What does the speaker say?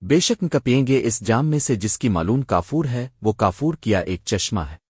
بے شک کپیں گے اس جام میں سے جس کی معلوم کافور ہے، وہ کافور کیا ایک چشمہ ہے۔